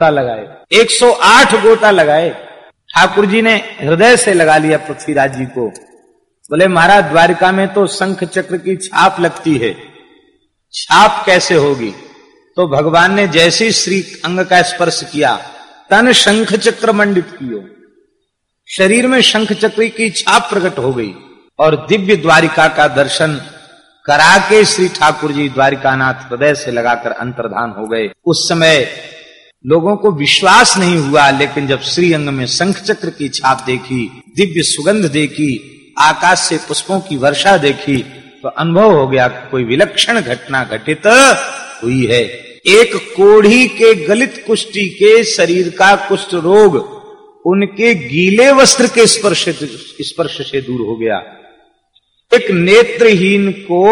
गोता लगाए। 108 गोता लगाए। ठाकुर जी ने हृदय से लगा लिया पृथ्वीराज जी को। बोले, महाराज, द्वारिका में तो शंख चक्र की छाप लगती है। छाप कैसे होगी? तो भगवान ने जैसे श्री अंग का स्पर्श किया, तन शंख चक्र मंडित कियो। शरीर में शंख चक्र की छाप प्रकट हो गई और दिव्य द्वारिका का दर्शन करा के श्री ठाकुर जी द्वारिकानाथ हृदय से लगाकर अंतर्धान हो गए। उस समय लोगों को विश्वास नहीं हुआ, लेकिन जब श्री अंग में शंख चक्र की छाप देखी, दिव्य सुगंध देखी, आकाश से पुष्पों की वर्षा देखी तो अनुभव हो गया कोई विलक्षण घटना घटित हुई है। एक कोढ़ी के गलित कुष्टी के शरीर का कुष्ठ रोग उनके गीले वस्त्र के स्पर्श स्पर्श से दूर हो गया। एक नेत्रहीन को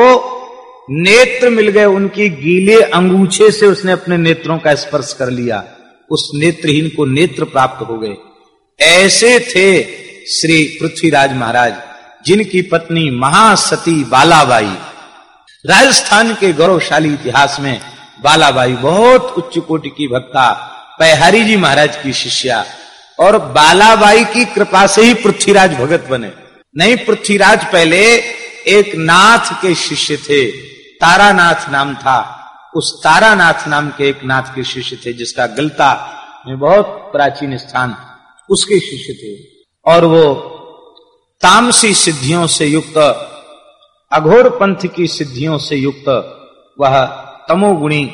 नेत्र मिल गए उनकी गीले अंगूछे से उसने अपने नेत्रों का स्पर्श कर लिया। उस नेत्रहीन को नेत्र प्राप्त हो गए। ऐसे थे श्री पृथ्वीराज महाराज, जिनकी पत्नी महासती बालाबाई। राजस्थान के गौरवशाली इतिहास में बालाबाई बहुत उच्च कोटि की भक्ता, पैहारी जी महाराज की शिष्या, और बालाबाई की कृपा से ही पृथ्वीराज भगत बने। नहीं, पृथ्वीराज पहले एक नाथ के शिष्य थे। तारानाथ नाम था। उस तारानाथ नाम के एक नाथ के शिष्य थे, जिसका गलता में बहुत प्राचीन स्थान उसके शिष्य थे। और वो तामसी सिद्धियों से युक्त, अघोर पंथ की सिद्धियों से युक्त, वह तमोगुणी,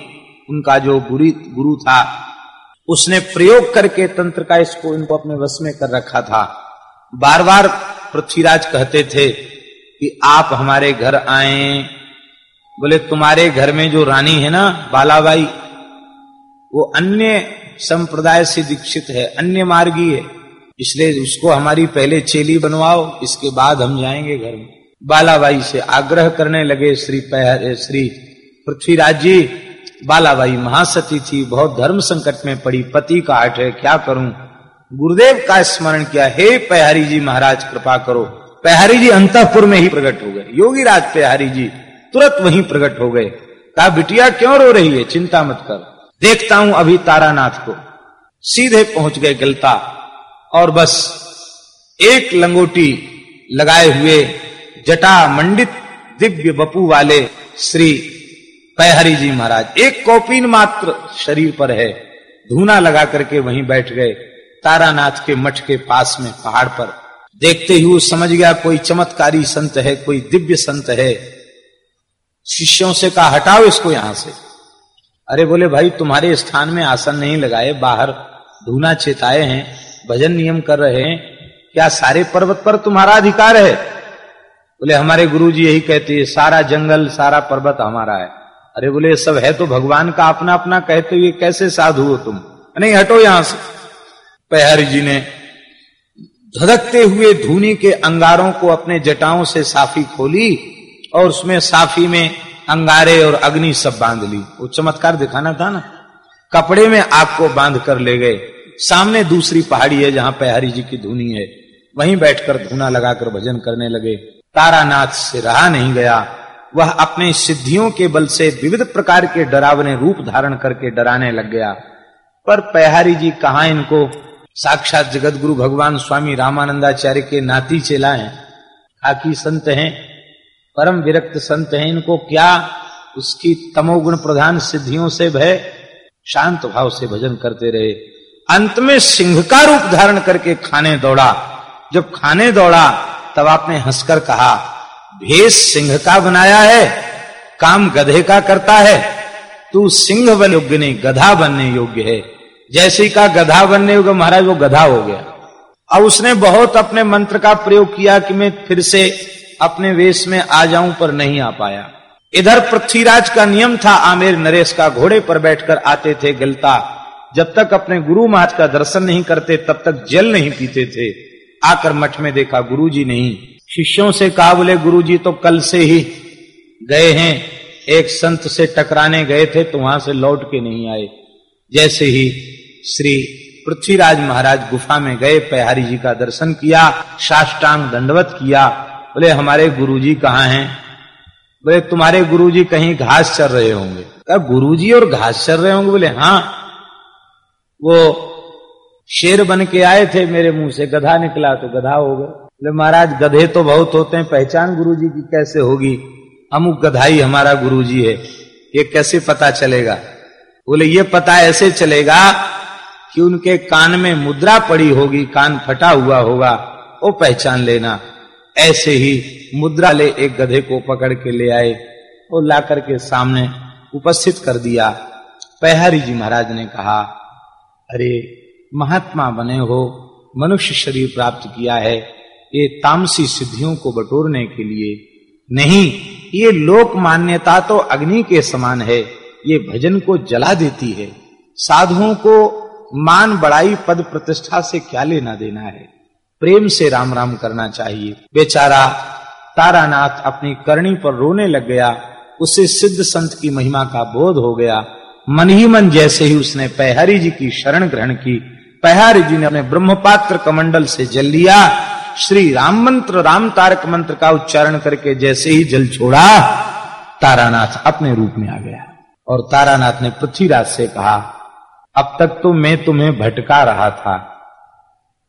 उनका जो गुरु गुरु था, उसने प्रयोग करके तंत्र का इसको, इनको अपने वश में कर रखा था। बार बार पृथ्वीराज कहते थे कि आप हमारे घर आए बोले, तुम्हारे घर में जो रानी है ना, बालाबाई, वो अन्य संप्रदाय से दीक्षित है, अन्य मार्गी है। इसलिए उसको हमारी पहले चेली बनवाओ, इसके बाद हम जाएँगे घर में। बालाबाई से आग्रह करने लगे, श्री श्री पृथ्वीराज जी, बालाबाई महासती थी, बहुत धर्म संकट में पड़ी, पति का हट है, क्या करूँ? गुरुदेव का स्मरण किया, हे पहारी जी महाराज, कृपा करो। पहारी जी अंतपुर में ही प्रकट हो गए। योगी राज पहारी जी तुरंत वहीं प्रकट हो गए। कहा, बिटिया, क्यों रो रही है? चिंता मत कर। देखता हूँ अभी तारानाथ को। सीधे पहुँच गए गलता। और बस एक लंगोटी लगाए हुए जटा मंडित दिव्य बपू वाले श्री पैहरी जी महाराज। एक कौपीन मात्र शरीर पर है। धूना लगा करके वहीं बैठ गए तारानाथ के मठ के पास में पहाड़ पर। देखते ही वो समझ गया, कोई चमत्कारी संत है, कोई दिव्य संत है। शिष्यों से कहा, हटाओ इसको यहाँ से। अरे बोले, भाई, तुम्हारे स्थान में आसन नहीं लगाए, बाहर धूना चेताए हैं, भजन नियम कर रहे हैं, क्या सारे पर्वत पर तुम्हारा अधिकार है? बोले, हमारे गुरु जी यही कहते हैं, सारा जंगल, सारा पर्वत हमारा है। अरे बोले सब है तो भगवान का अपना अपना कहते हुए कैसे साधु हो तुम? नहीं, हटो यहाँ से। पहर जी ने धधकते हुए धूनी के अंगारों को अपने जटाओं से साफी खोली और उसमें साफी में अंगारे और अग्नि सब बाँध ली। वो चमत्कार दिखाना था ना। कपड़े में आग को बाँध कर ले गए। सामने दूसरी पहाड़ी है जहाँ पहाड़ी जी की धुनी है। वहीं बैठकर धुना लगाकर भजन करने लगे। तारानाथ से रहा नहीं गया। वह अपने सिद्धियों के बल से विविध प्रकार के डरावने रूप धारण करके डराने लग गया। पर पहारी जी कहा इनको? साक्षात जगत गुरु भगवान स्वामी रामानंदाचार्य के नाती चेला हैं। खाकी संत हैं। परम विरक्त संत हैं, इनको क्या उसकी तमोगुण प्रधान सिद्धियों से भय? शांत भाव से भजन करते रहे। अंत में सिंह का रूप धारण करके खाने दौड़ा। जब खाने दौड़ा, तब आपने हंसकर कहा भेष सिंह का बनाया है, काम गधे का करता है। तू सिंह बन योग्य नहीं गधा बनने योग्य है। जैसे का गधा बनने योग्य महाराज वो गधा हो गया। अब उसने बहुत अपने मंत्र का प्रयोग किया कि मैं फिर से अपने वेश में आ जाऊँ पर नहीं आ पाया। इधर पृथ्वीराज का नियम था, आमेर नरेश का घोड़े पर बैठकर आते थे गलता। जब तक अपने गुरु महाराज का दर्शन नहीं करते, तब तक जल नहीं पीते थे। आकर मठ में देखा गुरु जी नहीं। शिष्यों से कहा, बोले गुरु जी तो कल से ही गए हैं। एक संत से टकराने गए थे तो वहाँ से लौट के नहीं आए। जैसे ही श्री पृथ्वीराज महाराज गुफा में गए पहारी जी का दर्शन किया, साष्टांग दंडवत किया बोले, हमारे गुरुजी कहाँ हैं? बोले, तुम्हारे गुरुजी कहीं घास चर रहे होंगे। कहा, गुरुजी और घास चर रहे होंगे? बोले हाँ। वो शेर बन के आए थे मेरे मुँह से, गधा निकला तो गधा हो गए। बोले, महाराज, गधे तो बहुत होते हैं, पहचान गुरु जी की कैसे होगी? अमुक गधाई हमारा गुरु जी है, ये कैसे पता चलेगा? बोले, ये पता ऐसे चलेगा कि उनके कान में मुद्रा पड़ी होगी, कान फटा हुआ होगा, वो पहचान लेना। ऐसे ही मुद्रा ले एक गधे को पकड़ के ले आए और लाकर के सामने उपस्थित कर दिया। पहरी जी महाराज ने कहा, अरे, महात्मा बने हो, मनुष्य शरीर प्राप्त किया है, ये तामसी सिद्धियों को बटोरने के लिए। नहीं, ये लोक मान्यता तो अग्नि के समान है, ये भजन को जला देती है। साधुओं को मान बड़ाई पद प्रतिष्ठा से क्या लेना देना है? प्रेम से राम राम करना चाहिए। बेचारा तारानाथ अपनी करणी पर रोने लग गया। उसे सिद्ध संत की महिमा का बोध हो गया। मन ही मन जैसे ही उसने पैहरी जी की शरण ग्रहण की, पैहरी जी ने अपने ब्रह्मपात्र कमंडल से जल लिया। श्री राम मंत्र, राम तारक मंत्र का उच्चारण करके जैसे ही जल छोड़ा, तारानाथ अपने रूप में आ गया। और तारानाथ ने पृथ्वीराज से कहा, अब तक तो मैं तुम्हें भटका रहा था।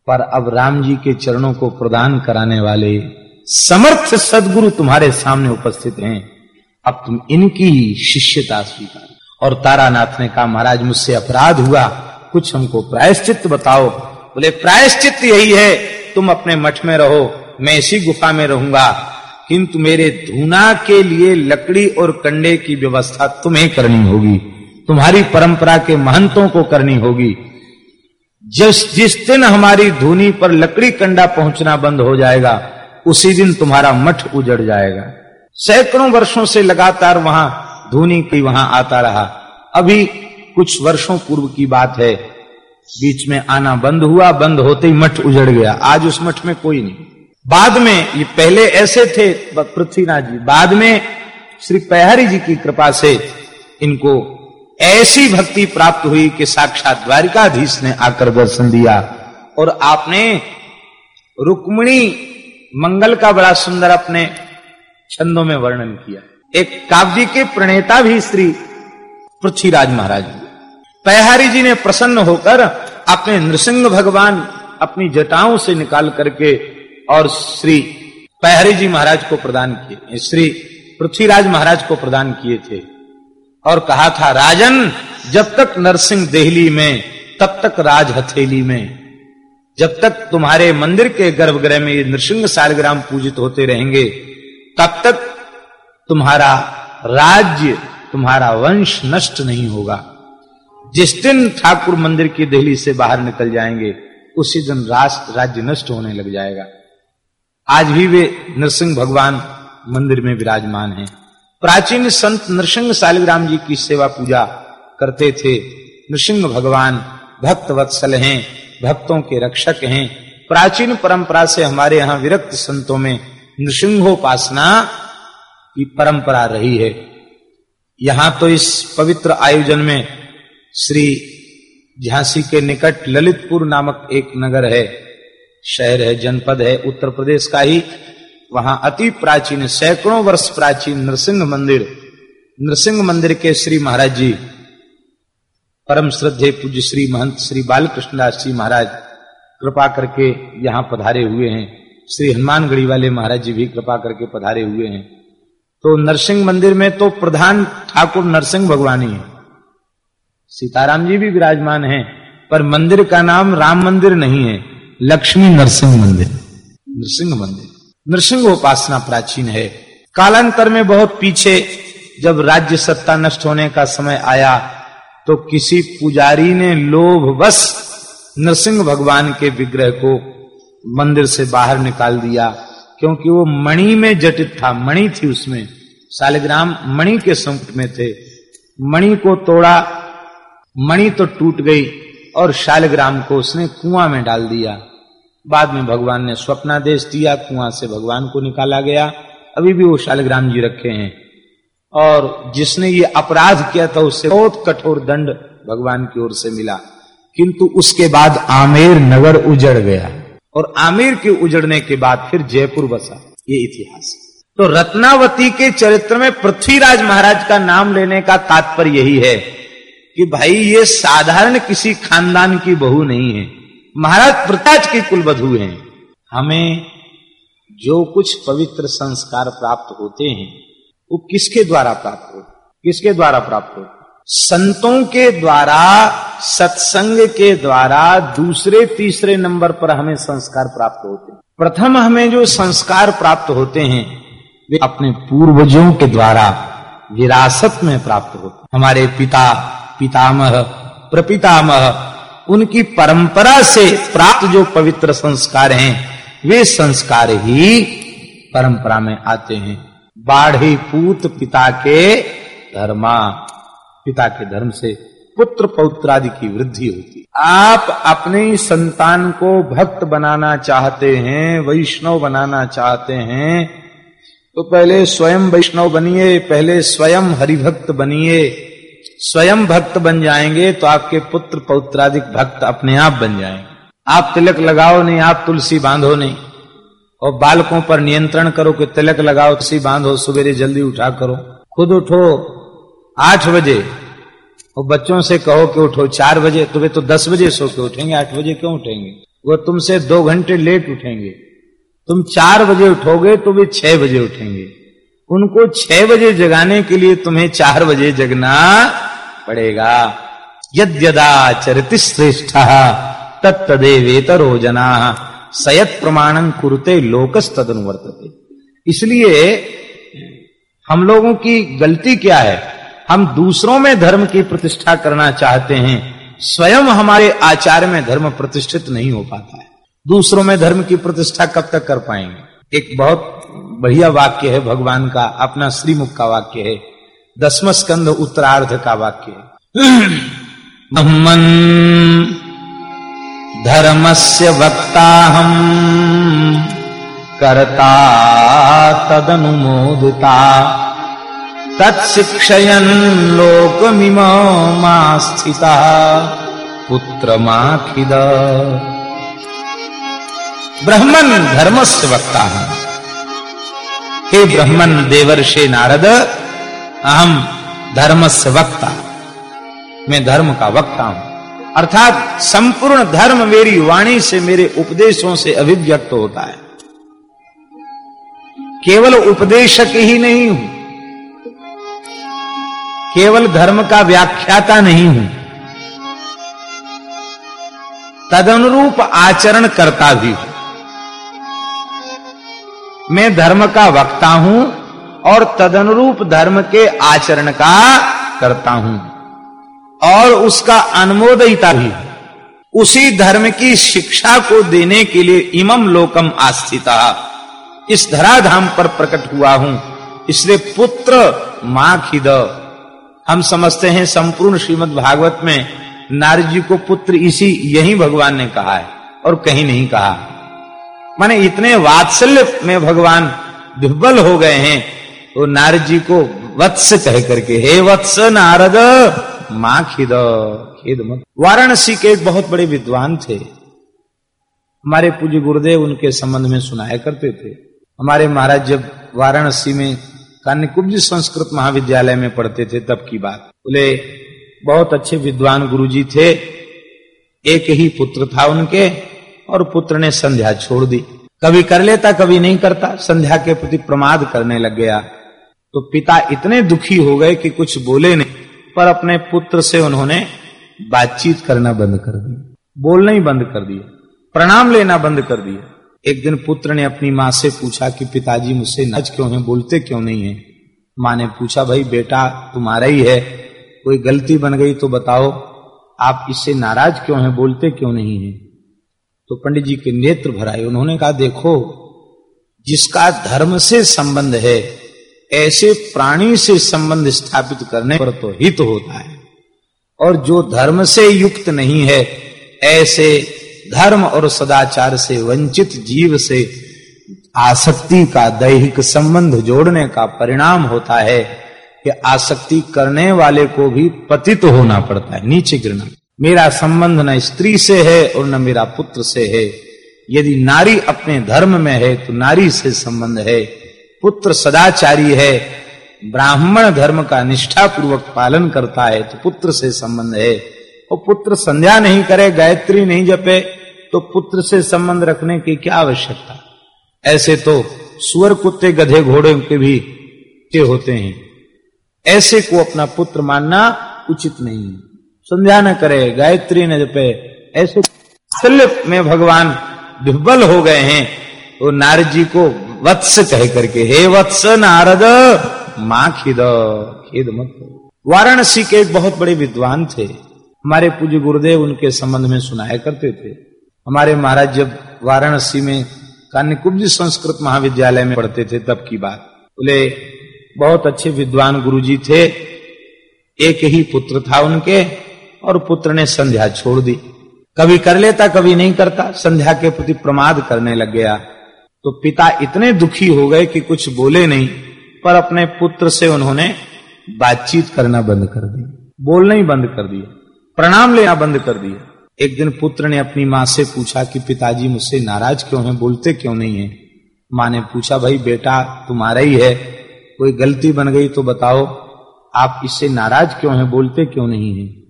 पर अब राम जी के चरणों को प्रदान कराने वाले समर्थ सदगुरु तुम्हारे सामने उपस्थित हैं। अब तुम इनकी शिष्यता स्वीकार और तारानाथ ने कहा, महाराज, मुझसे अपराध हुआ। कुछ हमको प्रायश्चित बताओ। बोले, प्रायश्चित यही है। तुम अपने मठ में रहो। मैं इसी गुफा में रहूँगा। किंतु मेरे धूना के लिए लकड़ी और कंडे की व्यवस्था तुम्हें करनी होगी। तुम्हारी परंपरा के महंतों को करनी होगी। जिस जिस दिन हमारी धुनी पर लकड़ी कंडा पहुँचना बंद हो जाएगा, उसी दिन तुम्हारा मठ उजड़ जाएगा। सैकड़ों वर्षों से लगातार वहाँ धुनी की वहाँ आता रहा। अभी कुछ वर्षों पूर्व की बात है, बीच में आना बंद हुआ, बंद होते ही मठ उजड़ गया। आज उस मठ में कोई नहीं। बाद में, ये पहले ऐसे थे पृथ्वीनाथ जी। बाद में श्री पहरी जी की कृपा से इनको ऐसी भक्ति प्राप्त हुई कि साक्षात द्वारिकाधीश ने आकर दर्शन दिया और आपने रुक्मणी मंगल का बड़ा सुंदर अपने छंदों में वर्णन किया। एक काव्य के प्रणेता भी श्री पृथ्वीराज महाराज पैहारी जी ने प्रसन्न होकर अपने नृसिंह भगवान अपनी जटाओं से निकाल करके और श्री पैहरी जी महाराज को प्रदान किए, श्री पृथ्वीराज महाराज को प्रदान किए थे। और कहा था, राजन, जब तक नरसिंह देहली में, तब तक राज हथेली में। जब तक तुम्हारे मंदिर के गर्भगृह में नृसिंह सालग्राम पूजित होते रहेंगे, तब तक तुम्हारा राज्य, तुम्हारा वंश नष्ट नहीं होगा। जिस दिन ठाकुर मंदिर की दहली से बाहर निकल जाएँगे, उसी दिन राष्ट्र राज्य नष्ट होने लग जाएगा। आज भी वे नरसिंह भगवान मंदिर में विराजमान हैं। प्राचीन संत नृसिंह सालिग्राम जी की सेवा पूजा करते थे। नृसिंह भगवान भक्त वत्सल हैं, भक्तों के रक्षक हैं। प्राचीन परंपरा से हमारे यहाँ विरक्त संतों में नृसिंहोपासना की परंपरा रही है। यहाँ तो इस पवित्र आयोजन में श्री झांसी के निकट ललितपुर नामक एक नगर है। शहर है, जनपद है, उत्तर प्रदेश का ही वहाँ अति प्राचीन, सैकड़ों वर्ष प्राचीन नरसिंह मंदिर नरसिंह मंदिर के श्री महाराज जी, परम श्रद्धे पूज्य श्री महंत, श्री बालकृष्णदास जी महाराज, कृपा करके यहाँ पधारे हुए हैं। श्री हनुमानगढ़ी वाले महाराज जी भी कृपा करके पधारे हुए हैं। तो नरसिंह मंदिर में तो प्रधान ठाकुर नरसिंह भगवान ही है। सीताराम जी भी विराजमान हैं, पर मंदिर का नाम राम मंदिर नहीं है, लक्ष्मी नरसिंह मंदिर। नरसिंह मंदिर। नरसिंह उपासना प्राचीन है। कालांतर में बहुत पीछे जब राज्य सत्ता नष्ट होने का समय आया तो किसी पुजारी ने लोभ बस नरसिंह भगवान के विग्रह को मंदिर से बाहर निकाल दिया, क्योंकि वो मणि में जटित था। मणि थी उसमें। सालिग्राम मणि के संकट में थे। मणि को तोड़ा, मणि तो टूट गई और शालिग्राम को उसने कुआँ में डाल दिया। बाद में भगवान ने स्वप्नादेश दिया, कुआँ से भगवान को निकाला गया। अभी भी वो शालिग्राम जी रखे हैं। और जिसने ये अपराध किया था, उससे बहुत कठोर दंड भगवान की ओर से मिला। किंतु उसके बाद आमेर नगर उजड़ गया। और आमेर के उजड़ने के बाद फिर जयपुर बसा। ये इतिहास। तो रत्नावती के चरित्र में पृथ्वीराज महाराज का नाम लेने का तात्पर्य यही है कि भाई, ये साधारण किसी खानदान की बहू नहीं है। महाराज प्रताज की कुलवधु हैं। हमें जो कुछ पवित्र संस्कार प्राप्त होते हैं, वो किसके द्वारा प्राप्त होते किसके द्वारा प्राप्त होते संतों के द्वारा, सत्संग के द्वारा, दूसरे, तीसरे नंबर पर हमें संस्कार प्राप्त होते हैं। प्रथम हमें जो संस्कार प्राप्त होते हैं, वे अपने पूर्वजों के द्वारा विरासत में प्राप्त होते हमारे पिता, पितामह, प्रपितामह उनकी परंपरा से प्राप्त जो पवित्र संस्कार हैं, वे संस्कार ही परंपरा में आते हैं। बाढ़ी पूत पिता के धर्मा, पिता के धर्म से पुत्र पौत्र आदि की वृद्धि होती। आप अपने संतान को भक्त बनाना चाहते हैं, वैष्णव बनाना चाहते हैं तो पहले स्वयं वैष्णव बनिए, पहले स्वयं हरिभक्त बनिए। स्वयं भक्त बन जाएँगे तो आपके पुत्र पौत्राधिक भक्त अपने आप बन जाएँगे। आप तिलक लगाओ नहीं, आप तुलसी बांधो नहीं। और बालकों पर नियंत्रण करो कि तिलक लगाओ, तुलसी बांधो, सवेरे जल्दी उठा करो। खुद उठो आठ बजे। और बच्चों से कहो कि उठो चार बजे। तो वे तो दस बजे सो के उठेंगे, आठ बजे क्यों उठेंगे? वो तुमसे दो घंटे लेट उठेंगे। तुम चार बजे उठोगे तो वे छह बजे उठेंगे। उनको छह बजे जगाने के लिए तुम्हें चार बजे जगना पड़ेगा। यद्यदा चरित श्रेष्ठ, तत्तदेवेतरो जना। सयत प्रमाणन कुरुते लोकस तदनुवर्तते इसलिए हम लोगों की गलती क्या है? हम दूसरों में धर्म की प्रतिष्ठा करना चाहते हैं। स्वयं हमारे आचार में धर्म प्रतिष्ठित नहीं हो पाता है। दूसरों में धर्म की प्रतिष्ठा कब तक कर पाएँगे? एक बहुत बढ़िया वाक्य है, भगवान का अपना श्रीमुख का वाक्य है, दसम स्कंध उत्तरार्ध का वाक्य है। धर्म से वक्ता हम करता तदनुमोदिता। तत्शिक्षयन लोकमिमा स्थिता पुत्रमाखिद ब्रह्मन धर्मस्य वक्ता हे ब्रह्मन देवर्षे नारद, अहम धर्मस्य वक्ता मैं धर्म का वक्ता हूँ। अर्थात संपूर्ण धर्म मेरी वाणी से, मेरे उपदेशों से अभिव्यक्त होता है। केवल उपदेशक ही नहीं हूँ। केवल धर्म का व्याख्याता नहीं हूँ। तदनुरूप आचरण करता भी हूँ। मैं धर्म का वक्ता हूँ और तदनुरूप धर्म के आचरण का करता हूँ। और उसका अनुमोदिता भी। उसी धर्म की शिक्षा को देने के लिए इमम लोकम आस्थिता। इस धराधाम पर प्रकट हुआ हूँ। इसलिए पुत्र माँ खिद हम समझते हैं संपूर्ण श्रीमद भागवत में नारद जी को पुत्र इसी यही भगवान ने कहा है और कहीं नहीं कहा। माने इतने वात्सल्य में भगवान विह्वल हो गए हैं तो नारद जी को वत्स कह करके, हे वत्स नारद, माँ खिद, खेद मत। वाराणसी के एक बहुत बड़े विद्वान थे। हमारे पूज्य गुरुदेव उनके संबंध में सुनाया करते थे। हमारे महाराज जब वाराणसी में कान्यकुब्ज संस्कृत महाविद्यालय में पढ़ते थे, तब की बात। बोले, बहुत अच्छे विद्वान गुरुजी थे, एक ही पुत्र था उनके और पुत्र ने संध्या छोड़ दी। कभी कर लेता, कभी नहीं करता, संध्या के प्रति प्रमाद करने लग गया। तो पिता इतने दुखी हो गए कि कुछ बोले नहीं, पर अपने पुत्र से उन्होंने बातचीत करना बंद कर दी बोलना ही बंद कर दिया। प्रणाम लेना बंद कर दिया। एक दिन पुत्र ने अपनी माँ से पूछा कि पिताजी मुझसे नज क्यों है, बोलते क्यों नहीं है? माँ ने पूछा, भाई बेटा, तुम्हारा ही है। कोई गलती बन गई तो बताओ। आप इससे नाराज़ क्यों हैं, बोलते क्यों नहीं है? तो पंडित जी के नेत्र भराए। उन्होंने कहा, देखो, जिसका धर्म से संबंध है, ऐसे प्राणी से संबंध स्थापित करने पर तो हित होता है। और जो धर्म से युक्त नहीं है, ऐसे धर्म और सदाचार से वंचित जीव से आसक्ति का दैहिक संबंध जोड़ने का परिणाम होता है कि आसक्ति करने वाले को भी पतित तो होना पड़ता है, नीचे गिरना। मेरा संबंध न स्त्री से है और न मेरा पुत्र से है। यदि नारी अपने धर्म में है तो नारी से संबंध है। पुत्र सदाचारी है। ब्राह्मण धर्म का निष्ठा पूर्वक पालन करता है तो पुत्र से संबंध है। और पुत्र संध्या नहीं करे, गायत्री नहीं जपे तो पुत्र से संबंध रखने की क्या आवश्यकता? ऐसे तो सुअर कुत्ते गधे घोड़े के भी होते हैं। ऐसे को अपना पुत्र मानना उचित नहीं संध्या न करे, गायत्री न जपे। ऐसे में भगवान विह्वल हो गए हैं। तो नारद जी को वत्स कह करके, हे वत्स नारद, माँ खिद, खेद मत वाराणसी के एक बहुत बड़े विद्वान थे। हमारे पूज्य गुरुदेव उनके संबंध में सुनाया करते थे। हमारे महाराज जब वाराणसी में कान्यकुब्ज संस्कृत महाविद्यालय में पढ़ते थे, तब की बात। बोले, बहुत अच्छे विद्वान गुरुजी थे। एक ही पुत्र था उनके और पुत्र ने संध्या छोड़ दी। कभी कर लेता, कभी नहीं करता, संध्या के प्रति प्रमाद करने लग गया। तो पिता इतने दुखी हो गए कि कुछ बोले नहीं, पर अपने पुत्र से उन्होंने बातचीत करना बंद कर दी बोलना ही बंद कर दिया। प्रणाम लेना बंद कर दिया। एक दिन पुत्र ने अपनी माँ से पूछा कि पिताजी मुझसे नाराज़ क्यों हैं, बोलते क्यों नहीं है? माँ ने पूछा, भाई बेटा, तुम्हारा ही है। कोई गलती बन गई तो बताओ। आप इससे नाराज़ क्यों हैं, बोलते क्यों नहीं है?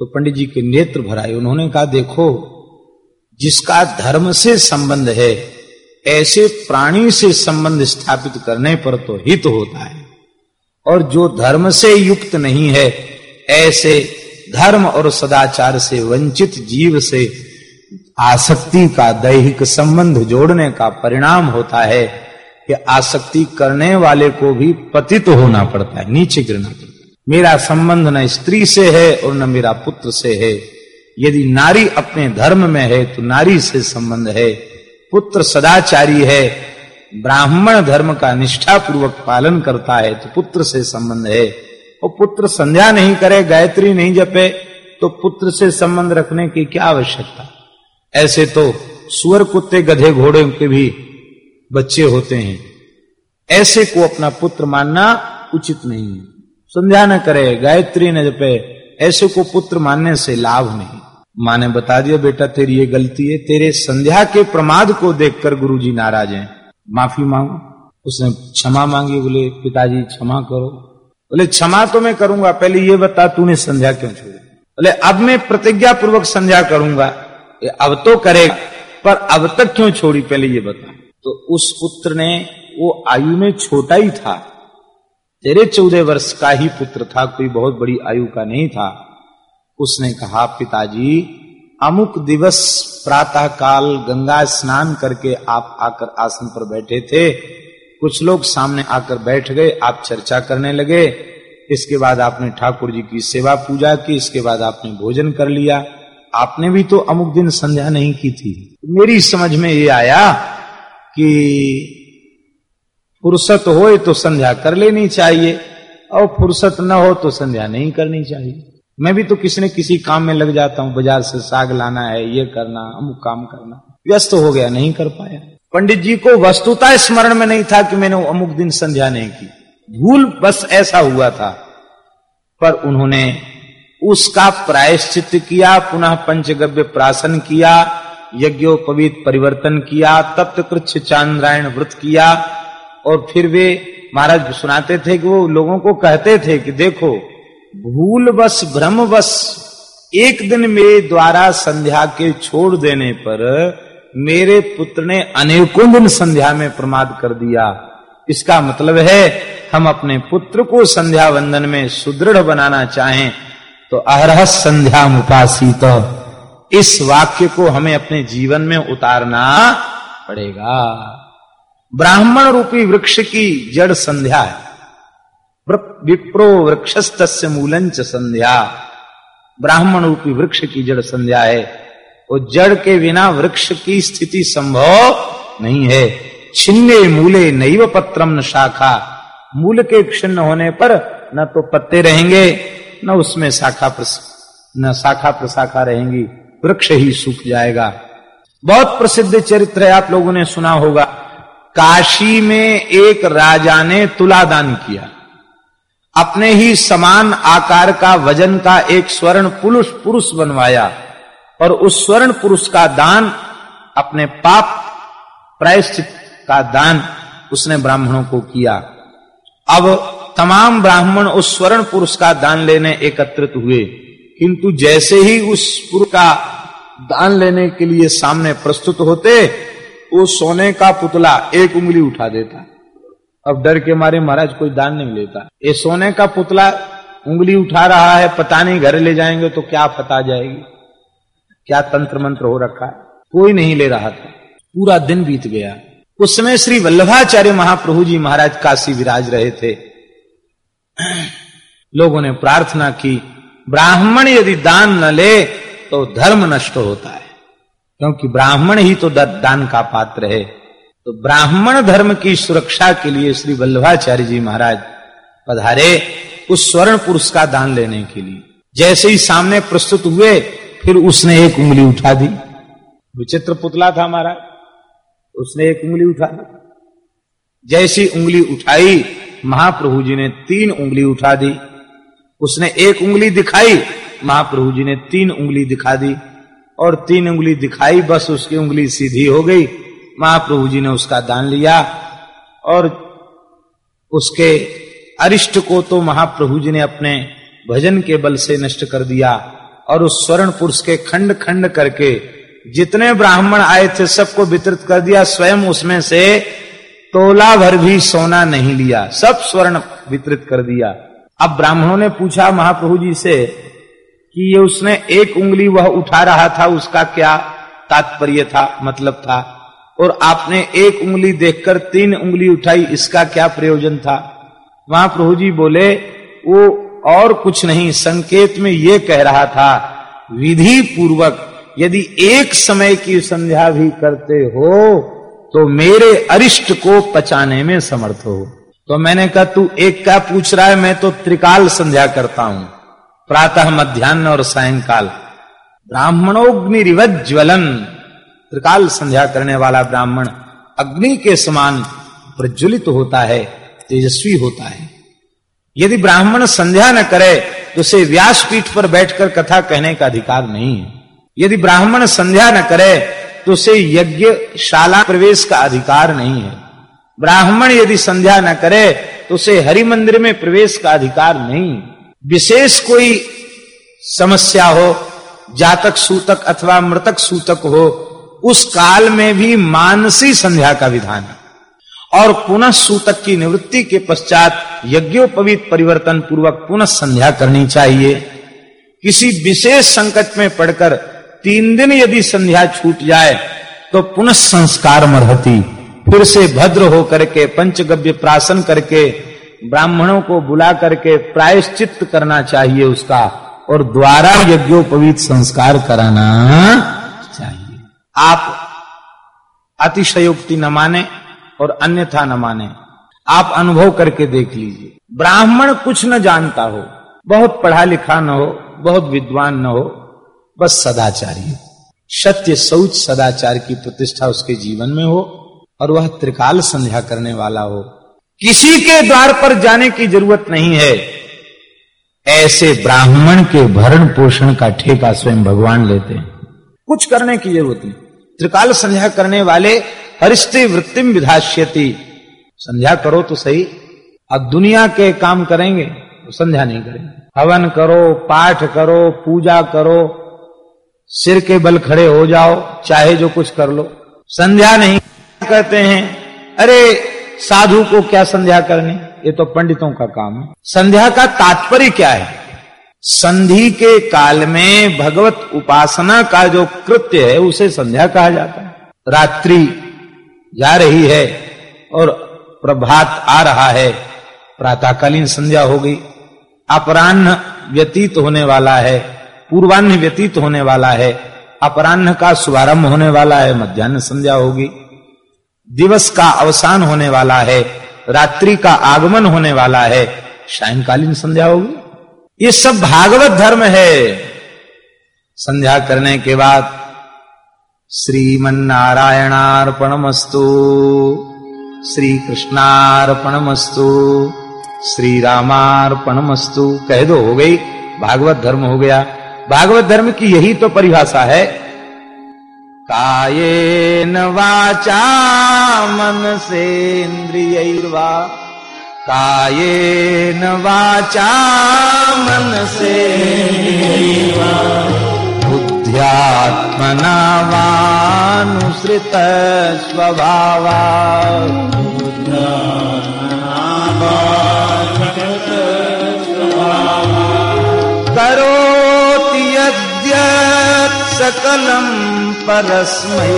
तो पंडित जी के नेत्र भराए। उन्होंने कहा, देखो, जिसका धर्म से संबंध है, ऐसे प्राणी से संबंध स्थापित करने पर तो हित होता है। और जो धर्म से युक्त नहीं है, ऐसे धर्म और सदाचार से वंचित जीव से आसक्ति का दैहिक संबंध जोड़ने का परिणाम होता है कि आसक्ति करने वाले को भी पतित होना पड़ता है, नीचे गिरना पड़ता है। मेरा संबंध न स्त्री से है और न मेरा पुत्र से है। यदि नारी अपने धर्म में है तो नारी से संबंध है। पुत्र सदाचारी है। ब्राह्मण धर्म का निष्ठा पूर्वक पालन करता है तो पुत्र से संबंध है। और पुत्र संध्या नहीं करे, गायत्री नहीं जपे तो पुत्र से संबंध रखने की क्या आवश्यकता? ऐसे तो सुअर, कुत्ते, गधे, घोड़े के भी बच्चे होते हैं। ऐसे को अपना पुत्र मानना उचित नहीं है। संध्या न करे, गायत्री न जपे, ऐसे को पुत्र मानने से लाभ नहीं। माँ ने बता दिया, बेटा, तेरी ये गलती है, तेरे संध्या के प्रमाद को देखकर गुरुजी नाराज़ हैं। माफ़ी मांगो। उसने क्षमा मांगी, बोले, पिताजी, क्षमा करो। बोले, क्षमा तो मैं करूँगा, पहले ये बता, तूने संध्या क्यों छोड़ी? बोले, अब मैं प्रतिज्ञा पूर्वक संध्या करूँगा। अब तो करेगा, पर अब तक क्यों छोड़ी, पहले ये बता। तो उस पुत्र ने, वो आयु में छोटा ही था। तेरे चौदह वर्ष का ही पुत्र था, कोई बहुत बड़ी आयु का नहीं था। उसने कहा, पिताजी, अमुक दिवस प्रातः काल गंगा स्नान करके आप आकर आसन पर बैठे थे। कुछ लोग सामने आकर बैठ गए, आप चर्चा करने लगे। इसके बाद आपने ठाकुर जी की सेवा पूजा की, इसके बाद आपने भोजन कर लिया। आपने भी तो अमुक दिन संध्या नहीं की थी। मेरी समझ में ये आया कि फुर्सत हो तो संध्या कर लेनी चाहिए, और फुर्सत न हो तो संध्या नहीं करनी चाहिए। मैं भी तो किसी न किसी काम में लग जाता हूँ, बाज़ार से साग लाना है, ये करना, अमुक काम करना। व्यस्त हो गया, नहीं कर पाया। पंडित जी को वस्तुता स्मरण में नहीं था कि मैंने अमुक दिन संध्या नहीं की। भूल बस ऐसा हुआ था, पर उन्होंने उसका प्रायश्चित किया, पुनः पंचगव्य प्राशन किया, यज्ञोपवीत परिवर्तन किया तप्त कृच्छ चांद्रायण व्रत किया और फिर वे महाराज सुनाते थे कि वो लोगों को कहते थे कि देखो, भूल बस, भ्रम बस, एक दिन मेरे द्वारा संध्या के छोड़ देने पर मेरे पुत्र ने अनेकों दिन संध्या में प्रमाद कर दिया। इसका मतलब है, हम अपने पुत्र को संध्या वंदन में सुदृढ़ बनाना चाहें तो अहरह संध्या मुपासित इस वाक्य को हमें अपने जीवन में उतारना पड़ेगा। ब्राह्मण रूपी वृक्ष की जड़ संध्या है। विप्रो वृक्षस्त मूलंच संध्या। ब्राह्मण रूपी वृक्ष की जड़ संध्या है। वो जड़ के बिना वृक्ष की स्थिति संभव नहीं है। छिन्ने मूले नैव पत्रम न शाखा। मूल के क्षिन्न होने पर न तो पत्ते रहेंगे, न उसमें शाखा न शाखा प्रशाखा रहेंगी। वृक्ष ही सूख जाएगा। बहुत प्रसिद्ध चरित्र आप लोगों ने सुना होगा। काशी में एक राजा ने तुला दान किया। अपने ही समान आकार का, वज़न का एक स्वर्ण पुरुष पुरुष बनवाया और उस स्वर्ण पुरुष का दान, अपने पाप प्रायश्चित का दान उसने ब्राह्मणों को किया। अब तमाम ब्राह्मण उस स्वर्ण पुरुष का दान लेने एकत्रित हुए। किंतु जैसे ही उस पुरुष का दान लेने के लिए सामने प्रस्तुत होते वो सोने का पुतला एक उंगली उठा देता। अब डर के मारे महाराज कोई दान नहीं लेता। ये सोने का पुतला उंगली उठा रहा है, पता नहीं घर ले जाएँगे तो क्या पता जाएगी। क्या तंत्र मंत्र हो रखा है? कोई नहीं ले रहा था। पूरा दिन बीत गया। उस समय श्री वल्लभाचार्य महाप्रभु जी महाराज काशी विराज रहे थे। लोगों ने प्रार्थना की, ब्राह्मण यदि दान न ले तो धर्म नष्ट होता है। क्योंकि ब्राह्मण ही तो दान का पात्र है। तो ब्राह्मण धर्म की सुरक्षा के लिए श्री वल्लभाचार्य जी महाराज पधारे उस स्वर्ण पुरुष का दान लेने के लिए। जैसे ही सामने प्रस्तुत हुए, फिर उसने एक उंगली उठा दी। विचित्र पुतला था हमारा। उसने एक उंगली उठा दी। जैसी उंगली उठाई, महाप्रभु जी ने तीन उंगली उठा दी। उसने एक उंगली दिखाई, महाप्रभु जी ने तीन उंगली दिखा दी। और तीन उंगली दिखाई, बस उसकी उंगली सीधी हो गई। महाप्रभु जी ने उसका दान लिया और उसके अरिष्ट को तो महाप्रभु जी ने अपने भजन के बल से नष्ट कर दिया और उस स्वर्ण पुरुष के खंड खंड करके जितने ब्राह्मण आए थे, सबको वितरित कर दिया। स्वयं उसमें से तोला भर भी सोना नहीं लिया, सब स्वर्ण वितरित कर दिया। अब ब्राह्मणों ने पूछा, महाप्रभु जी से कि ये उसने एक उंगली वह उठा रहा था, उसका क्या तात्पर्य था मतलब था। और आपने एक उंगली देखकर तीन उंगली उठाई, इसका क्या प्रयोजन था? वहाँ प्रभु जी बोले, वो और कुछ नहीं, संकेत में ये कह रहा था, विधि पूर्वक यदि एक समय की संध्या भी करते हो तो मेरे अरिष्ट को पचाने में समर्थ हो। तो मैंने कहा, तू एक का पूछ रहा है, मैं तो त्रिकाल संध्या करता हूँ। प्रातः मध्यान्ह और सायंकाल। ब्राह्मणोग्नि रिवज्वलन त्रिकाल संध्या करने वाला ब्राह्मण अग्नि के समान प्रज्वलित होता है, तेजस्वी होता है। यदि ब्राह्मण संध्या न करे तो उसे व्यासपीठ पर बैठकर कथा कहने का अधिकार नहीं है। यदि ब्राह्मण संध्या न करे तो उसे यज्ञ शाला प्रवेश का अधिकार नहीं है। ब्राह्मण यदि संध्या न करे तो उसे हरि मंदिर में प्रवेश का अधिकार नहीं विशेष कोई समस्या हो, जातक, सूतक अथवा मृतक, सूतक हो, उस काल में भी मानसी संध्या का विधान है। और पुनः सूतक की निवृत्ति के पश्चात यज्ञोपवीत परिवर्तन पूर्वक पुनः संध्या करनी चाहिए। किसी विशेष संकट में पड़कर तीन दिन यदि संध्या छूट जाए तो पुनः संस्कार मरहती। फिर से भद्र होकर के, पंचगव्य प्राशन करके ब्राह्मणों को बुला करके प्रायश्चित करना चाहिए उसका और द्वारा यज्ञोपवीत संस्कार कराना चाहिए। आप अतिशयोक्ति न माने और अन्यथा न माने। आप अनुभव करके देख लीजिए। ब्राह्मण कुछ न जानता हो, बहुत पढ़ा लिखा न हो, बहुत विद्वान न हो, बस सदाचारी सत्य शौच सदाचार की प्रतिष्ठा उसके जीवन में हो और वह त्रिकाल संध्या करने वाला हो। किसी के द्वार पर जाने की ज़रूरत नहीं है। ऐसे ब्राह्मण के भरण पोषण का ठेका स्वयं भगवान लेते हैं। कुछ करने की ज़रूरत नहीं। त्रिकाल संध्या करने वाले हरिष्टि वृत्तिम विधाष्यति संध्या करो तो सही। अब दुनिया के काम करेंगे तो संध्या नहीं करेंगे। हवन करो, पाठ करो, पूजा करो, सिर के बल खड़े हो जाओ, चाहे जो कुछ कर लो। संध्या नहीं कहते हैं, अरे साधु को क्या संध्या करनी? ये तो पंडितों का काम है। संध्या का तात्पर्य क्या है? संधि के काल में भगवत उपासना का जो कृत्य है, उसे संध्या कहा जाता है। रात्रि जा रही है और प्रभात आ रहा है। प्रातःकालीन संध्या हो गई। अपराह्न व्यतीत होने वाला है। पूर्वान्ह व्यतीत होने वाला है। अपराह्न का शुभारंभ होने वाला है। मध्यान्ह संध्या होगी। दिवस का अवसान होने वाला है, रात्रि का आगमन होने वाला है, सायंकालीन संध्या होगी। ये सब भागवत धर्म है। संध्या करने के बाद श्रीमन्नारायणार्पणमस्तु श्री कृष्णार्पणमस्तु श्री रामार्पणमस्तु कह दो, हो गई, भागवत धर्म हो गया। भागवत धर्म की यही तो परिभाषा है काये न वाचा मन से इंद्रिय कायेन वाचा मन से बुद्ध्यात्मना वानुसृत स्वभावा करोति यद्यत् सकलं परस्मै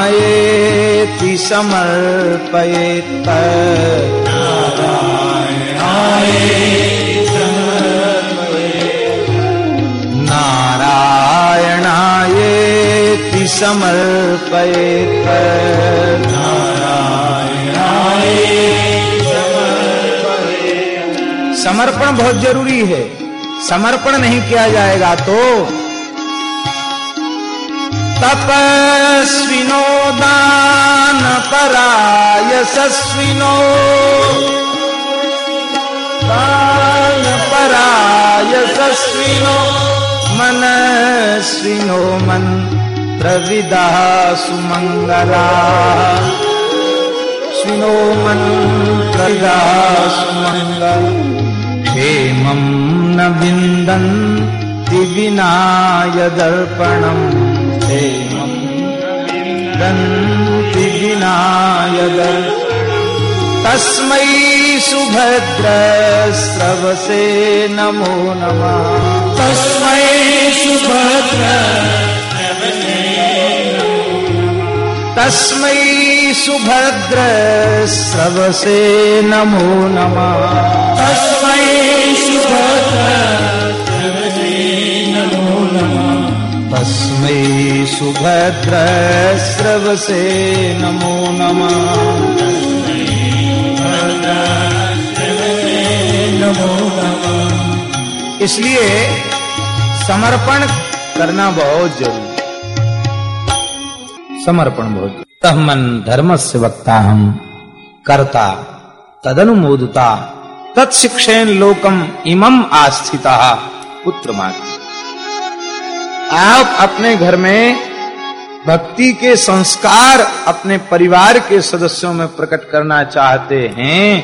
नारायणायेति समर्पयेत् नारायणायेति समर्पयेत् समर्पण बहुत ज़रूरी है। समर्पण नहीं किया जाएगा तो तपस्विनो दान परायशस्विनो दान परायशस्विनो मनस्विनो प्रविदा सुमंगला स्विनो मंत्रविदा सुमंगल क्षेमं न विन्दन्ति विनाय दर्पणम् क्षेमं दन्ति विनाय तस्मै सुभद्रस्रवसे नमो नमः। तस्मै सुभद्र तस्मै सुभद्रस्रवसे नमो नमः। तस्मै सुभद्र तस्मै सुभद्रस्रवसे नमो नमः। इसलिए समर्पण करना बहुत ज़रूरी समर्पण बहुत तह मन धर्म से वक्ता हम करता, तदनुमोदता तत्शिक्षेन लोकम इमम आस्थिता। पुत्र आप अपने घर में भक्ति के संस्कार अपने परिवार के सदस्यों में प्रकट करना चाहते हैं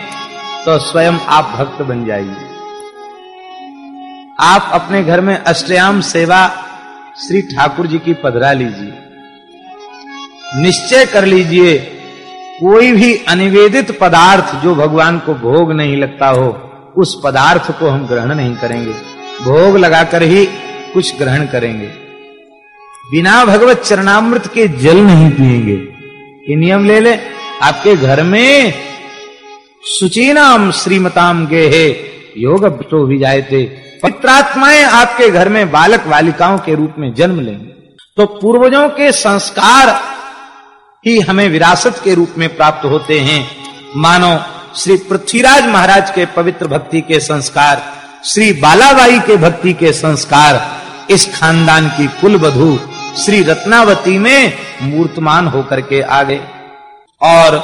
तो स्वयं आप भक्त बन जाइए। आप अपने घर में अष्टयाम सेवा श्री ठाकुर जी की पधरा लीजिए। निश्चय कर लीजिए, कोई भी अनिवेदित पदार्थ जो भगवान को भोग नहीं लगता हो, उस पदार्थ को हम ग्रहण नहीं करेंगे। भोग लगाकर ही कुछ ग्रहण करेंगे। बिना भगवत चरणामृत के जल नहीं पिएँगे। ये नियम ले ले। आपके घर में सुचीनाम श्रीमताम गे योग तो भी जाए थे पवित्रात्माएँ आपके घर में बालक बालिकाओं के रूप में जन्म लेंगे। तो पूर्वजों के संस्कार ही हमें विरासत के रूप में प्राप्त होते हैं। मानो श्री पृथ्वीराज महाराज के पवित्र भक्ति के संस्कार, श्री बालाबाई के भक्ति के संस्कार, इस खानदान की कुल बधु श्री रत्नावती में मूर्तमान होकर के आ गए। और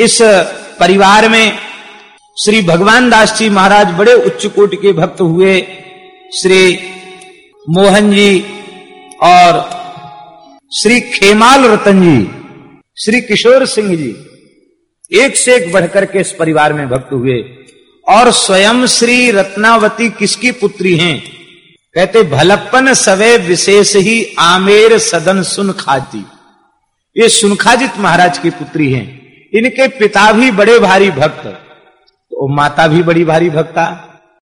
इस परिवार में श्री भगवान दास जी महाराज बड़े उच्च कोटि के भक्त हुए श्री मोहन जी और श्री खेमाल रतन जी। श्री किशोर सिंह जी एक से एक बढ़कर के इस परिवार में भक्त हुए और स्वयं श्री रत्नावती किसकी पुत्री हैं? कहते, भलप्पन सवे विशेष ही आमेर सदन सुन खाती। ये सुनखाजित महाराज की पुत्री हैं। इनके पिता भी बड़े भारी भक्त। तो माता भी बड़ी भारी भक्ता।